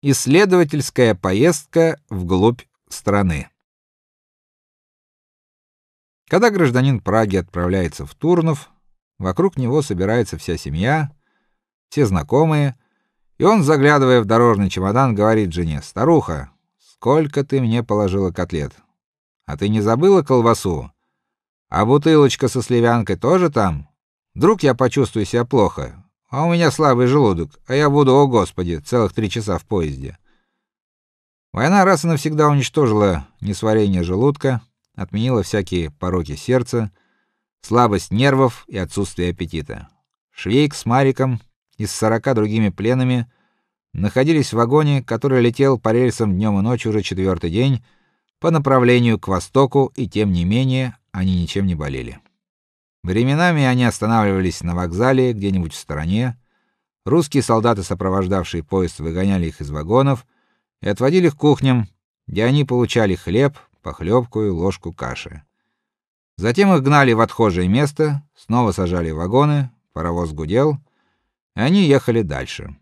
Исследовательская поездка вглубь страны. Когда гражданин Праги отправляется в Турнов, вокруг него собирается вся семья, все знакомые, и он, заглядывая в дорожный чемодан, говорит жене: "Старуха, сколько ты мне положила котлет? А ты не забыла колбасу? А бутылочка со сливянкой тоже там? Вдруг я почувствую себя плохо, а у меня слабый желудок, а я буду, о господи, целых три часа в поезде. Война раз и навсегда уничтожила несварение желудка, отменила всякие пороки сердца, слабость нервов и отсутствие аппетита. Швейк с Мариком и с сорока другими пленными находились в вагоне, который летел по рельсам днем и ночью уже четвертый день по направлению к востоку, и тем не менее они ничем не болели. Временами они останавливались на вокзале где-нибудь в стороне. Русские солдаты, сопровождавшие поезд, выгоняли их из вагонов и отводили к кухням, где они получали хлеб, похлебку и ложку каши. Затем их гнали в отхожее место, снова сажали в вагоны, паровоз гудел, и они ехали дальше.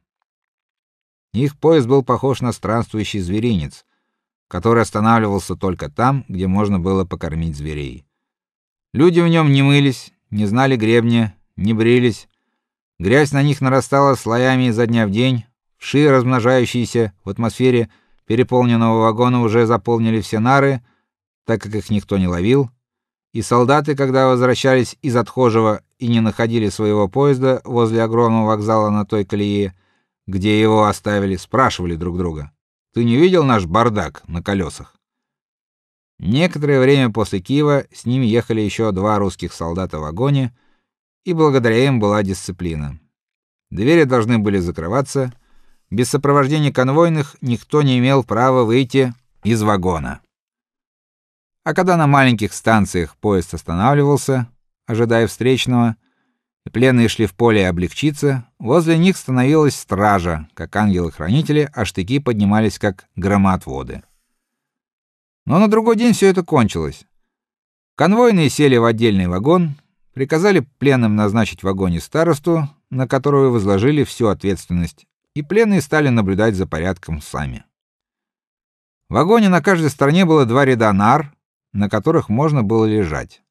Их поезд был похож на странствующий зверинец, который останавливался только там, где можно было покормить зверей. Люди в нем не мылись, не знали гребня, не брились. Грязь на них нарастала слоями изо дня в день. Вши, размножающиеся в атмосфере переполненного вагона, уже заполнили все нары, так как их никто не ловил. И солдаты, когда возвращались из отхожего и не находили своего поезда возле огромного вокзала на той колее, где его оставили, спрашивали друг друга: "Ты не видел наш бардак на колесах?" Некоторое время после Киева с ними ехали еще два русских солдата в вагоне, и благодаря им была дисциплина. Двери должны были закрываться, без сопровождения конвойных никто не имел права выйти из вагона. А когда на маленьких станциях поезд останавливался, ожидая встречного, и пленные шли в поле облегчиться, возле них становилась стража, как ангелы-хранители, а штыки поднимались как громоотводы. Но на другой день все это кончилось. Конвойные сели в отдельный вагон, приказали пленным назначить в вагоне старосту, на которую возложили всю ответственность, и пленные стали наблюдать за порядком сами. В вагоне на каждой стороне было два ряда нар, на которых можно было лежать.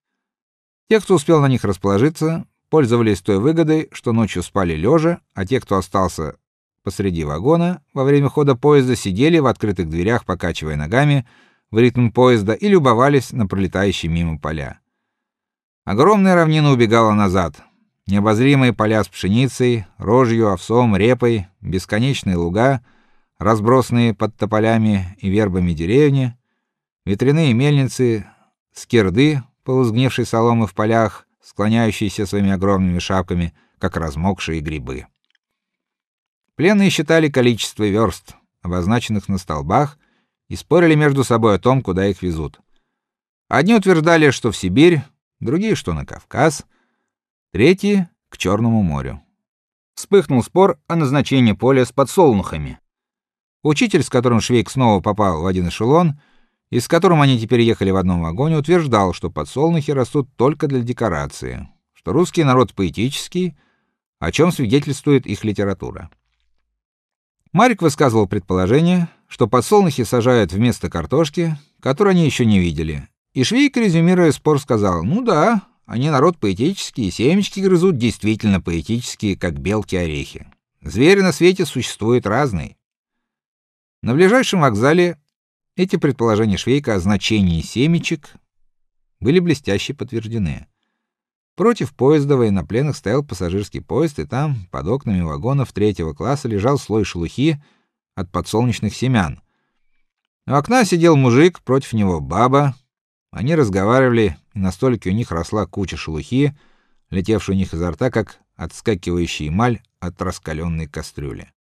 Те, кто успел на них расположиться, пользовались той выгодой, что ночью спали лежа, а те, кто остался посреди вагона во время хода поезда, сидели в открытых дверях, покачивая ногами, в ритм поезда и любовались на пролетающие мимо поля. Огромная равнина убегала назад. Необозримые поля с пшеницей, рожью, овсом, репой, бесконечные луга, разбросанные под тополями и вербами деревни, ветряные мельницы, скирды, полузгнившей соломы в полях, склоняющиеся своими огромными шапками, как размокшие грибы. Пленные считали количество верст, обозначенных на столбах, и спорили между собой о том, куда их везут. Одни утверждали, что в Сибирь, другие, что на Кавказ, третьи к Черному морю. Вспыхнул спор о назначении поля с подсолнухами. Учитель, с которым Швейк снова попал в один эшелон, и с которым они теперь ехали в одном вагоне, утверждал, что подсолнухи растут только для декорации, что русский народ поэтический, о чем свидетельствует их литература. Марик высказывал предположение, что подсолнухи сажают вместо картошки, которую они еще не видели. И Швейк, резюмируя спор, сказал: "Ну да, они народ поэтический, семечки грызут действительно поэтические, как белки-орехи. Звери на свете существуют разные". На ближайшем вокзале эти предположения Швейка о значении семечек были блестяще подтверждены. Против поезда военнопленных стоял пассажирский поезд, и там, под окнами вагонов третьего класса, лежал слой шелухи от подсолнечных семян. У окна сидел мужик, против него баба. Они разговаривали, и на столике у них росла куча шелухи, летевшей у них изо рта, как отскакивающая эмаль от раскаленной кастрюли.